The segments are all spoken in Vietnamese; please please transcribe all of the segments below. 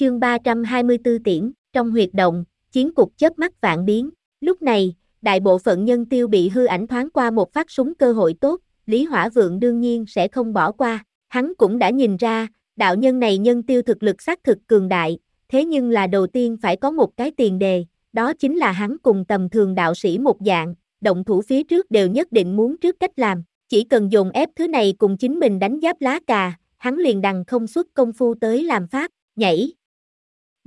Chương 324 tiễn, trong huyệt động, chiến cục chớp mắt vạn biến. Lúc này, đại bộ phận nhân tiêu bị hư ảnh thoáng qua một phát súng cơ hội tốt, Lý Hỏa Vượng đương nhiên sẽ không bỏ qua. Hắn cũng đã nhìn ra, đạo nhân này nhân tiêu thực lực xác thực cường đại, thế nhưng là đầu tiên phải có một cái tiền đề, đó chính là hắn cùng tầm thường đạo sĩ một dạng, động thủ phía trước đều nhất định muốn trước cách làm, chỉ cần dồn ép thứ này cùng chính mình đánh giáp lá cà, hắn liền đằng không xuất công phu tới làm pháp, nhảy.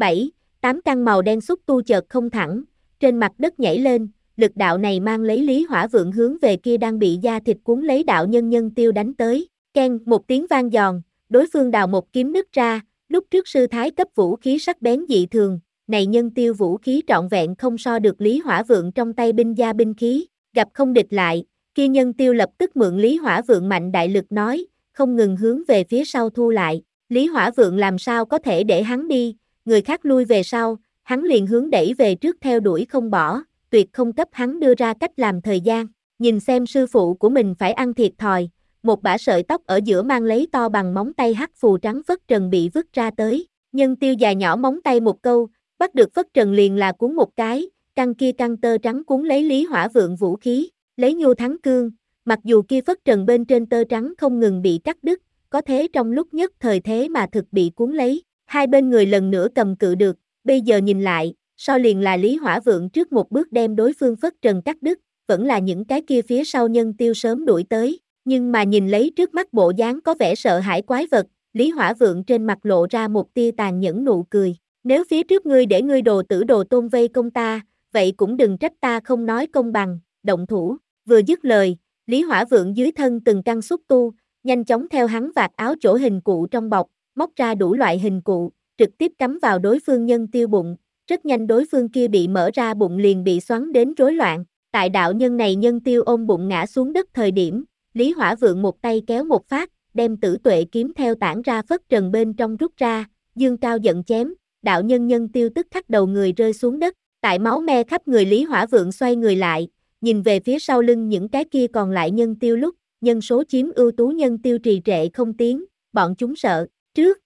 7. Tám căn màu đen xúc tu chợt không thẳng, trên mặt đất nhảy lên, lực đạo này mang lấy lý hỏa vượng hướng về kia đang bị da thịt cuốn lấy đạo nhân nhân tiêu đánh tới, ken một tiếng vang giòn, đối phương đào một kiếm nứt ra, lúc trước sư thái cấp vũ khí sắc bén dị thường, này nhân tiêu vũ khí trọn vẹn không so được lý hỏa vượng trong tay binh gia binh khí, gặp không địch lại, kia nhân tiêu lập tức mượn lý hỏa vượng mạnh đại lực nói, không ngừng hướng về phía sau thu lại, lý hỏa vượng làm sao có thể để hắn đi, người khác lui về sau, hắn liền hướng đẩy về trước theo đuổi không bỏ, tuyệt không cấp hắn đưa ra cách làm thời gian, nhìn xem sư phụ của mình phải ăn thiệt thòi, một bả sợi tóc ở giữa mang lấy to bằng móng tay hắc phù trắng phất trần bị vứt ra tới, nhân tiêu dài nhỏ móng tay một câu, bắt được phất trần liền là cuốn một cái, căng kia căng tơ trắng cuốn lấy lý hỏa vượng vũ khí, lấy nhu thắng cương, mặc dù kia phất trần bên trên tơ trắng không ngừng bị cắt đứt, có thế trong lúc nhất thời thế mà thực bị cuốn lấy, hai bên người lần nữa cầm cự được, bây giờ nhìn lại, sau liền là Lý Hỏa Vượng trước một bước đem đối phương phất trần cắt đứt, vẫn là những cái kia phía sau nhân tiêu sớm đuổi tới, nhưng mà nhìn lấy trước mắt bộ dáng có vẻ sợ hãi quái vật, Lý Hỏa Vượng trên mặt lộ ra một tia tàn nhẫn nụ cười, nếu phía trước ngươi để ngươi đồ tử đồ tôn vây công ta, vậy cũng đừng trách ta không nói công bằng, động thủ, vừa dứt lời, Lý Hỏa Vượng dưới thân từng căn xúc tu, nhanh chóng theo hắn vạt áo chỗ hình cụ trong bọc, móc ra đủ loại hình cụ, trực tiếp cắm vào đối phương nhân tiêu bụng, rất nhanh đối phương kia bị mở ra bụng liền bị xoắn đến rối loạn, tại đạo nhân này nhân tiêu ôm bụng ngã xuống đất thời điểm, Lý Hỏa Vượng một tay kéo một phát, đem tử tuệ kiếm theo tản ra phất trần bên trong rút ra, dương cao giận chém, đạo nhân nhân tiêu tức khắc đầu người rơi xuống đất, tại máu me khắp người Lý Hỏa Vượng xoay người lại, nhìn về phía sau lưng những cái kia còn lại nhân tiêu lúc, nhân số chiếm ưu tú nhân tiêu trì trệ không tiến, bọn chúng sợ, trước.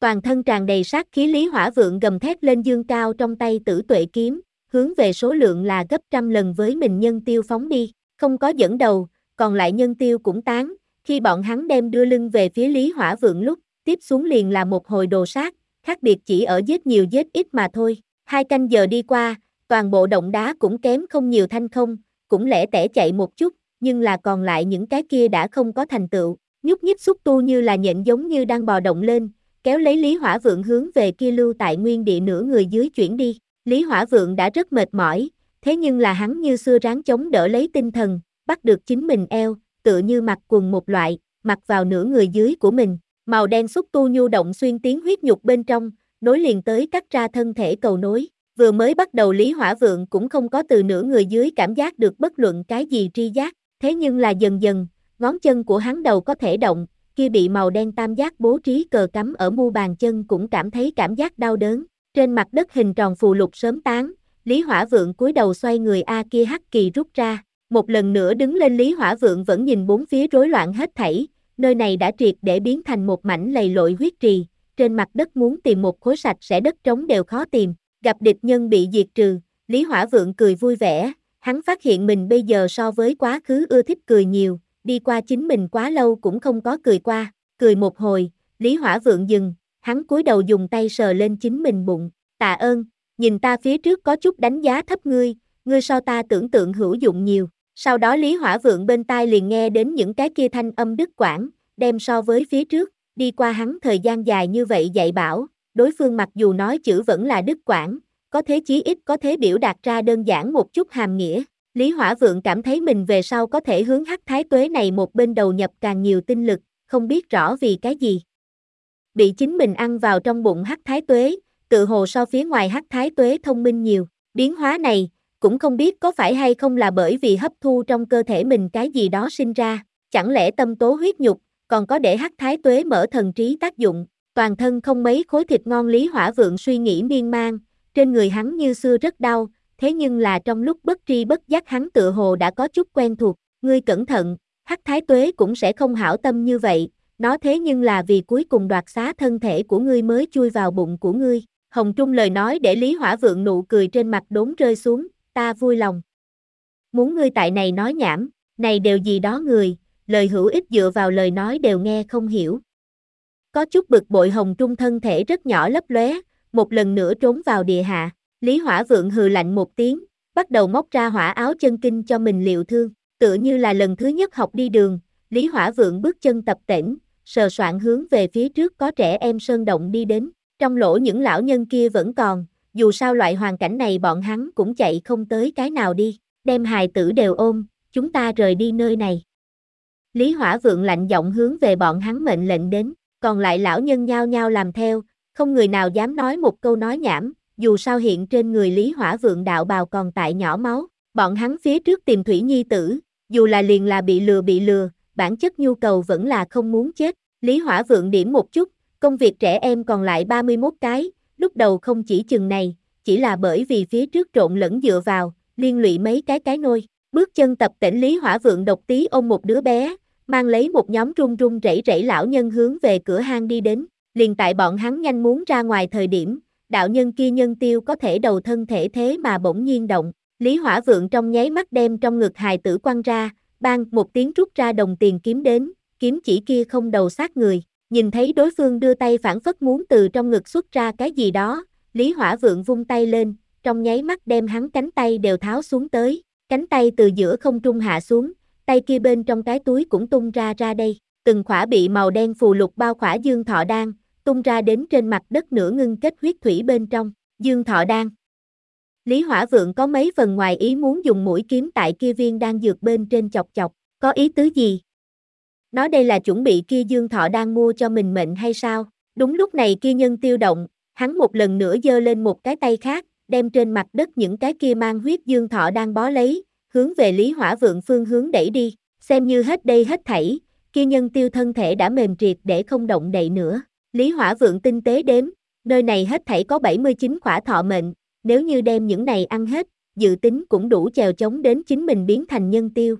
Toàn thân tràn đầy sát khí Lý Hỏa Vượng gầm thét lên dương cao trong tay tử tuệ kiếm, hướng về số lượng là gấp trăm lần với mình nhân tiêu phóng đi, không có dẫn đầu, còn lại nhân tiêu cũng tán, khi bọn hắn đem đưa lưng về phía Lý Hỏa Vượng lúc, tiếp xuống liền là một hồi đồ sát, khác biệt chỉ ở giết nhiều giết ít mà thôi. Hai canh giờ đi qua, toàn bộ động đá cũng kém không nhiều thanh không, cũng lẻ tẻ chạy một chút, nhưng là còn lại những cái kia đã không có thành tựu, nhúc nhích xúc tu như là nhện giống như đang bò động lên, kéo lấy Lý Hỏa Vượng hướng về kia lưu tại nguyên địa nửa người dưới chuyển đi. Lý Hỏa Vượng đã rất mệt mỏi, thế nhưng là hắn như xưa ráng chống đỡ lấy tinh thần, bắt được chính mình eo, tựa như mặc quần một loại, mặc vào nửa người dưới của mình, màu đen xúc tu nhu động xuyên tiếng huyết nhục bên trong, nối liền tới cắt ra thân thể cầu nối. Vừa mới bắt đầu Lý Hỏa Vượng cũng không có từ nửa người dưới cảm giác được bất luận cái gì tri giác, thế nhưng là dần dần, ngón chân của hắn đầu có thể động, kia bị màu đen tam giác bố trí cờ cắm ở mu bàn chân cũng cảm thấy cảm giác đau đớn. Trên mặt đất hình tròn phù lục sớm tán, Lý Hỏa Vượng cúi đầu xoay người A kia hắc kỳ rút ra, một lần nữa đứng lên Lý Hỏa Vượng vẫn nhìn bốn phía rối loạn hết thảy, nơi này đã triệt để biến thành một mảnh lầy lội huyết trì, trên mặt đất muốn tìm một khối sạch sẽ đất trống đều khó tìm, gặp địch nhân bị diệt trừ, Lý Hỏa Vượng cười vui vẻ, hắn phát hiện mình bây giờ so với quá khứ ưa thích cười nhiều, đi qua chính mình quá lâu cũng không có cười qua, cười một hồi, Lý Hỏa Vượng dừng, hắn cúi đầu dùng tay sờ lên chính mình bụng, tạ ơn, nhìn ta phía trước có chút đánh giá thấp ngươi, ngươi so ta tưởng tượng hữu dụng nhiều, sau đó Lý Hỏa Vượng bên tai liền nghe đến những cái kia thanh âm Đức Quảng, đem so với phía trước, đi qua hắn thời gian dài như vậy dạy bảo, đối phương mặc dù nói chữ vẫn là Đức Quảng, có thế chí ít có thế biểu đạt ra đơn giản một chút hàm nghĩa. Lý Hỏa Vượng cảm thấy mình về sau có thể hướng hắc thái tuế này một bên đầu nhập càng nhiều tinh lực, không biết rõ vì cái gì. Bị chính mình ăn vào trong bụng hắc thái tuế, tự hồ so phía ngoài hắc thái tuế thông minh nhiều, biến hóa này, cũng không biết có phải hay không là bởi vì hấp thu trong cơ thể mình cái gì đó sinh ra, chẳng lẽ tâm tố huyết nhục, còn có để hắc thái tuế mở thần trí tác dụng, toàn thân không mấy khối thịt ngon Lý Hỏa Vượng suy nghĩ miên man, trên người hắn như xưa rất đau, thế nhưng là trong lúc bất tri bất giác hắn tựa hồ đã có chút quen thuộc, ngươi cẩn thận, hắc thái tuế cũng sẽ không hảo tâm như vậy, nó thế nhưng là vì cuối cùng đoạt xá thân thể của ngươi mới chui vào bụng của ngươi. Hồng Trung lời nói để Lý Hỏa Vượng nụ cười trên mặt đốn rơi xuống, ta vui lòng. Muốn ngươi tại này nói nhảm, này đều gì đó người, lời hữu ích dựa vào lời nói đều nghe không hiểu. Có chút bực bội Hồng Trung thân thể rất nhỏ lấp lóe, một lần nữa trốn vào địa hạ. Lý Hỏa Vượng hừ lạnh một tiếng, bắt đầu móc ra hỏa áo chân kinh cho mình liệu thương, tựa như là lần thứ nhất học đi đường, Lý Hỏa Vượng bước chân tập tễnh, sờ soạn hướng về phía trước có trẻ em sơn động đi đến, trong lỗ những lão nhân kia vẫn còn, dù sao loại hoàn cảnh này bọn hắn cũng chạy không tới cái nào đi, đem hài tử đều ôm, chúng ta rời đi nơi này. Lý Hỏa Vượng lạnh giọng hướng về bọn hắn mệnh lệnh đến, còn lại lão nhân nhao nhao làm theo, không người nào dám nói một câu nói nhảm, dù sao hiện trên người Lý Hỏa Vượng đạo bào còn tại nhỏ máu, bọn hắn phía trước tìm Thủy Nhi tử, dù là liền là bị lừa bị lừa, bản chất nhu cầu vẫn là không muốn chết. Lý Hỏa Vượng điểm một chút, công việc trẻ em còn lại 31 cái, lúc đầu không chỉ chừng này, chỉ là bởi vì phía trước trộn lẫn dựa vào, liên lụy mấy cái cái nôi. Bước chân tập tỉnh Lý Hỏa Vượng độc tí ôm một đứa bé, mang lấy một nhóm run run rẩy rẩy lão nhân hướng về cửa hang đi đến, liền tại bọn hắn nhanh muốn ra ngoài thời điểm, đạo nhân kia nhân tiêu có thể đầu thân thể thế mà bỗng nhiên động, Lý Hỏa Vượng trong nháy mắt đem trong ngực hài tử quăng ra, bang một tiếng rút ra đồng tiền kiếm đến, kiếm chỉ kia không đầu sát người, nhìn thấy đối phương đưa tay phản phất muốn từ trong ngực xuất ra cái gì đó, Lý Hỏa Vượng vung tay lên, trong nháy mắt đem hắn cánh tay đều tháo xuống tới, cánh tay từ giữa không trung hạ xuống, tay kia bên trong cái túi cũng tung ra ra đây, từng khỏa bị màu đen phù lục bao khỏa dương thọ đan, tung ra đến trên mặt đất nửa ngưng kết huyết thủy bên trong, dương thọ đan. Lý Hỏa Vượng có mấy phần ngoài ý muốn dùng mũi kiếm tại kia viên đang dược bên trên chọc chọc, có ý tứ gì? Nó đây là chuẩn bị kia Dương Thọ đang mua cho mình mệnh hay sao? Đúng lúc này kia nhân tiêu động, hắn một lần nữa giơ lên một cái tay khác, đem trên mặt đất những cái kia mang huyết Dương Thọ đang bó lấy, hướng về Lý Hỏa Vượng phương hướng đẩy đi, xem như hết đây hết thảy, kia nhân tiêu thân thể đã mềm triệt để không động đậy nữa. Lý Hỏa Vượng tinh tế đếm, nơi này hết thảy có 79 khỏa thọ mệnh, nếu như đem những này ăn hết, dự tính cũng đủ chèo chống đến chính mình biến thành nhân tiêu.